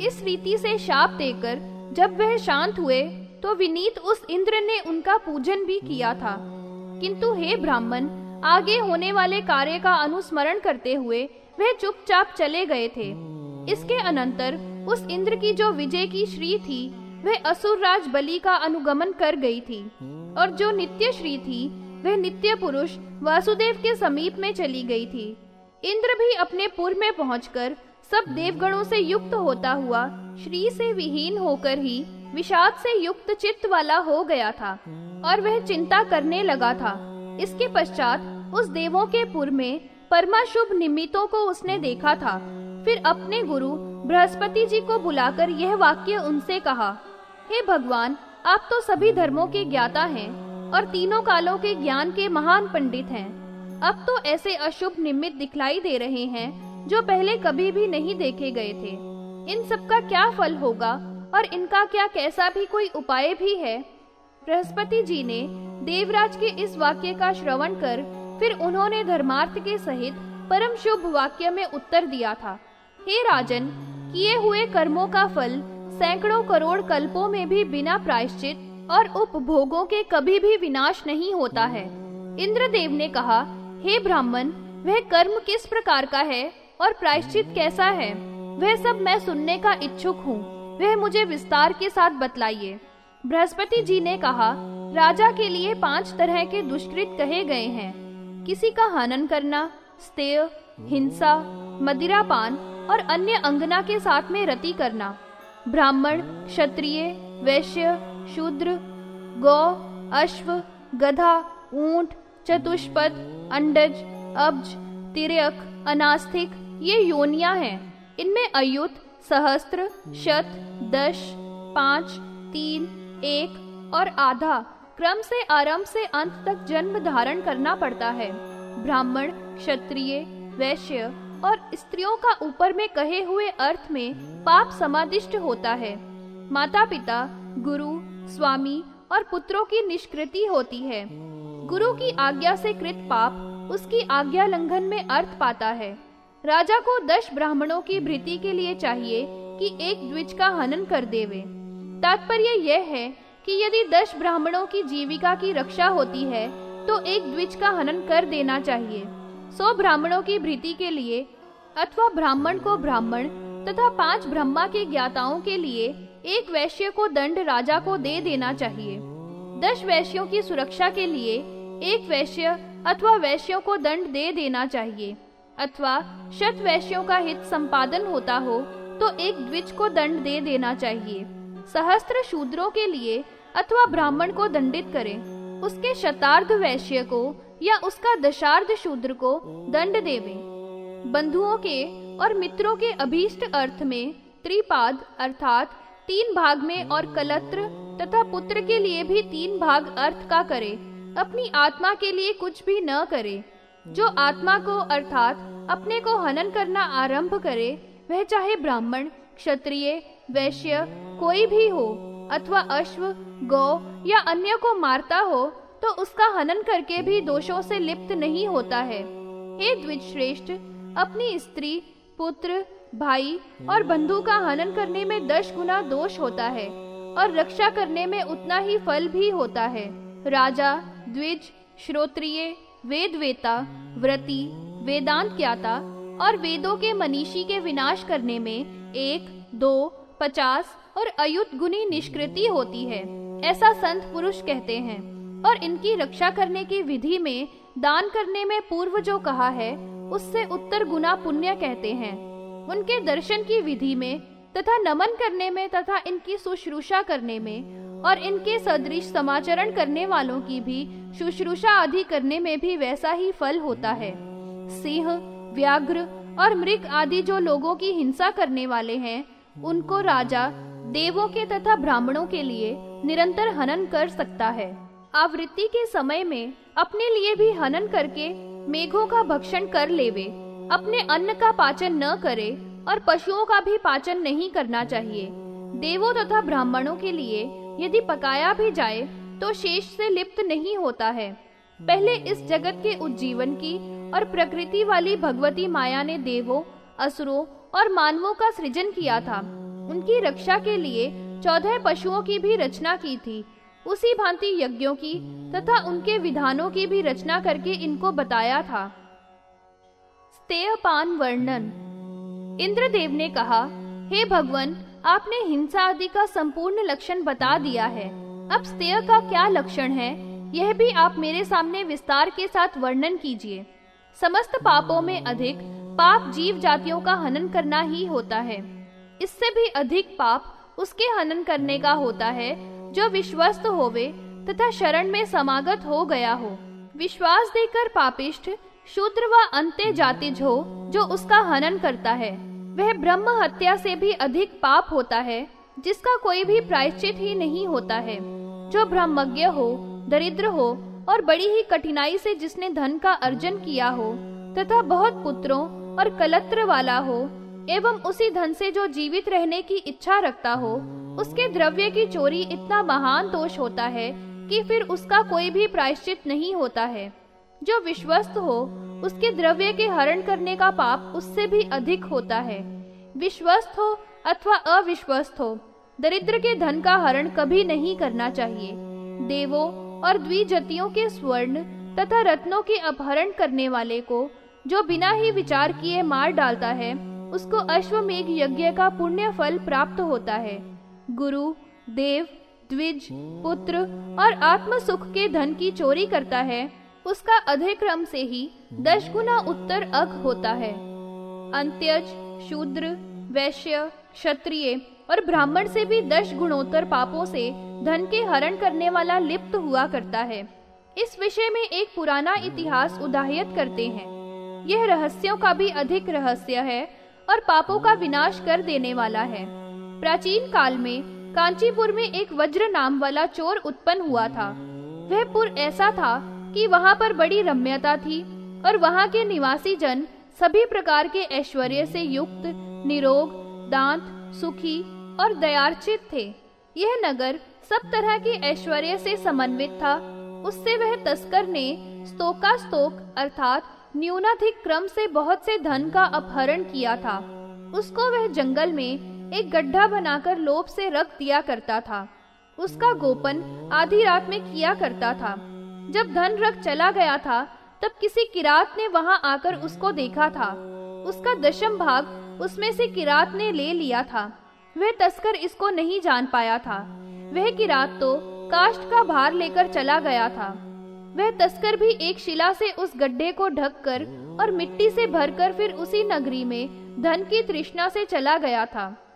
इस रीति से शाप देकर जब वह शांत हुए तो विनीत उस इंद्र ने उनका पूजन भी किया था। किंतु हे ब्राह्मण, आगे होने वाले कार्य का अनुस्मरण करते हुए वह चुपचाप चले गए थे। इसके अनंतर उस इंद्र की जो विजय की श्री थी, वह असुर राज बलि का अनुगमन कर गई थी। और जो नित्य श्री थी, वह नित्य पुरुष वासुदेव के समीप में चली गई थी। इंद्र भी अपने पुर में पहुंचकर सब देवगणों से युक्त होता हुआ, श्री से विहीन होकर ही विषाद से युक्त चित्त वाला हो गया था और वह चिंता करने लगा था। इसके पश्चात उस देवों के पुर में परमाशुभ निमित्तों को उसने देखा था। फिर अपने गुरु बृहस्पति जी को बुलाकर यह वाक्य उनसे कहा, हे भगवान, आप तो सभी धर्मों के ज्ञाता हैं और तीनों कालों के ज्ञान के महान पंडित हैं। अब तो ऐसे अशुभ निमित्त दिखलाई दे रहे हैं जो पहले कभी भी नहीं देखे गए थे। इन सब का क्या फल होगा और इनका क्या कैसा भी कोई उपाय भी है? बृहस्पति जी ने देवराज के इस वाक्य का श्रवण कर फिर उन्होंने धर्मार्थ के सहित परम शुभ वाक्य में उत्तर दिया था। हे राजन, किए हुए कर्मों का फल सैकड़ों करोड़ कल्पों में भी बिना प्रायश्चित और उपभोगों के कभी भी विनाश नहीं होता है। इंद्रदेव ने कहा, हे ब्राह्मण, वह कर्म किस प्रकार का है? और प्रायश्चित कैसा है, वह सब मैं सुनने का इच्छुक हूँ। वह मुझे विस्तार के साथ बतलाइए। बृहस्पति जी ने कहा, राजा के लिए पाँच तरह के दुष्कृत कहे गए हैं। किसी का हनन करना, स्तेय, हिंसा, मदिरापान और अन्य अंगना के साथ में रति करना। ब्राह्मण, क्षत्रिय, वैश्य, शूद्र, गौ, अश्व, गधा, ऊँट, चतुष्पद, अंडज, अब्ज, तिरक अनास्थिक ये योनिया हैं। इनमें अयुत, सहस्त्र, शत, दश, पाँच, तीन, एक और आधा क्रम से आरंभ से अंत तक जन्म धारण करना पड़ता है। ब्राह्मण, क्षत्रिय, वैश्य और स्त्रियों का ऊपर में कहे हुए अर्थ में पाप समादिष्ट होता है। माता पिता गुरु, स्वामी और पुत्रों की निष्कृति होती है। गुरु की आज्ञा से कृत पाप उसकी आज्ञा लंघन में अर्थ पाता है। राजा को दस ब्राह्मणों की भृति के लिए चाहिए कि एक द्विज का हनन कर देवे। तात्पर्य यह है कि यदि दस ब्राह्मणों की जीविका की रक्षा होती है तो एक द्विज का हनन कर देना चाहिए। सौ ब्राह्मणों की भृति के लिए अथवा ब्राह्मण को ब्राह्मण तथा पाँच ब्रह्मा के ज्ञाताओं के लिए एक वैश्य को दंड राजा को दे देना चाहिए। दस वैश्यों की सुरक्षा के लिए एक वैश्य अथवा वैश्यों को दंड दे देना चाहिए। अथवा शत वैश्यों का हित संपादन होता हो तो एक द्विज को दंड दे देना चाहिए। सहस्त्र शूद्रों के लिए अथवा ब्राह्मण को दंडित करें। उसके शतार्ध वैश्य को या उसका दशार्ध शूद्र को दंड देवे। बंधुओं के और मित्रों के अभीष्ट अर्थ में त्रिपाद अर्थात तीन भाग में और कलत्र तथा पुत्र के लिए भी तीन भाग अर्थ का करे। अपनी आत्मा के लिए कुछ भी न करे। जो आत्मा को, अर्थात अपने को हनन करना आरंभ करे, वह चाहे ब्राह्मण, क्षत्रिय, वैश्य, कोई भी हो, अथवा अश्व, गौ या अन्य को मारता हो तो उसका हनन करके भी दोषों से लिप्त नहीं होता है। हे द्विज श्रेष्ठ अपनी स्त्री, पुत्र, भाई और बंधु का हनन करने में दस गुना दोष होता है, और रक्षा करने में उतना ही फल भी होता है। राजा, द्विज, श्रोत्रिय वेद वेता व्रति वेदांत ज्ञाता और वेदों के मनीषी के विनाश करने में एक, दो, पचास और अयुत गुनी निष्कृति होती है। ऐसा संत पुरुष कहते हैं। और इनकी रक्षा करने की विधि में, दान करने में पूर्व जो कहा है, उससे उत्तर गुना पुण्य कहते हैं। उनके दर्शन की विधि में तथा नमन करने में तथा इनकी शुश्रूषा करने में और इनके सदृश समाचरण करने वालों की भी, शुश्रूषा आदि करने में भी वैसा ही फल होता है। सिंह, व्याघ्र और मृग आदि जो लोगों की हिंसा करने वाले हैं, उनको राजा देवों के तथा ब्राह्मणों के लिए निरंतर हनन कर सकता है। आवृत्ति के समय में अपने लिए भी हनन करके मेघों का भक्षण कर लेवे, अपने अन्न का पाचन न करे और पशुओं का भी पाचन नहीं करना चाहिए। देवों तथा ब्राह्मणों के लिए यदि पकाया भी जाए तो शेष से लिप्त नहीं होता है। पहले इस जगत के उज्जीवन की और प्रकृति वाली भगवती माया ने देवों, असुरों और मानवों का सृजन किया था। उनकी रक्षा के लिए चौदह पशुओं की भी रचना की थी। उसी भांति यज्ञों की तथा उनके विधानों की भी रचना करके इनको बताया था। वर्णन। इंद्रदेव ने कहा हे भगवान, आपने हिंसा आदि का संपूर्ण लक्षण बता दिया है। अब स्तेय का क्या लक्षण है? यह भी आप मेरे सामने विस्तार के साथ वर्णन कीजिए। समस्त पापों में अधिक पाप जीव जातियों का हनन करना ही होता है। इससे भी अधिक पाप उसके हनन करने का होता है, जो विश्वस्त होवे तथा शरण में समागत हो गया हो। विश्वास देकर पापिष्ठ, शूद्र व अंत्य जातिज हो जो उसका हनन करता है। वह ब्रह्म हत्या से भी अधिक पाप होता है, जिसका कोई भी प्रायश्चित ही नहीं होता है। जो ब्रह्मज्ञ हो, दरिद्र हो, और बड़ी ही कठिनाई से जिसने धन का अर्जन किया हो, तथा बहुत पुत्रों और कलत्र वाला हो, एवं उसी धन से जो जीवित रहने की इच्छा रखता हो, उसके द्रव्य की चोरी इतना महान दोष होता है कि फिर उसका कोई भी प्रायश्चित नहीं होता है। जो विश्वस्त हो उसके द्रव्य के हरण करने का पाप उससे भी अधिक होता है। विश्वस्त हो अथवा अविश्वस्त हो, दरिद्र के धन का हरण कभी नहीं करना चाहिए। देवों और द्विजतियों के स्वर्ण तथा रत्नों के अपहरण करने वाले को जो बिना ही विचार किए मार डालता है, उसको अश्वमेघ यज्ञ का पुण्य फल प्राप्त होता है। गुरु, देव, द्विज, पुत्र और आत्म सुख के धन की चोरी करता है उसका अधिक्रम से ही दश गुना उत्तर अग होता है। अंत्यज, शूद्र, वैश्य, क्षत्रिय और ब्राह्मण से भी दश गुणोत्तर पापों से धन के हरण करने वाला लिप्त हुआ करता है। इस विषय में एक पुराना इतिहास उदाहरित करते हैं। यह रहस्यों का भी अधिक रहस्य है और पापों का विनाश कर देने वाला है। प्राचीन काल में कांचीपुर में एक वज्र नाम वाला चोर उत्पन्न हुआ था। वह पुर ऐसा था कि वहाँ पर बड़ी रम्यता थी और वहाँ के निवासी जन सभी प्रकार के ऐश्वर्य से युक्त, निरोग, दांत, सुखी और दयार्चित थे। यह नगर सब तरह के ऐश्वर्य से समन्वित था। उससे वह तस्कर ने स्तोका स्तोक अर्थात न्यूनाधिक क्रम से बहुत से धन का अपहरण किया था। उसको वह जंगल में एक गड्ढा बनाकर लोभ से रख दिया करता था। उसका गोपन आधी रात में किया करता था। जब धन रख चला गया था, तब किसी किरात ने वहाँ आकर उसको देखा था। उसका दशम भाग उसमें से किरात ने ले लिया था। वह तस्कर इसको नहीं जान पाया था। वह किरात तो काष्ट का भार लेकर चला गया था। वह तस्कर भी एक शिला से उस गड्ढे को ढककर और मिट्टी से भरकर फिर उसी नगरी में धन की तृष्णा से चला गया था।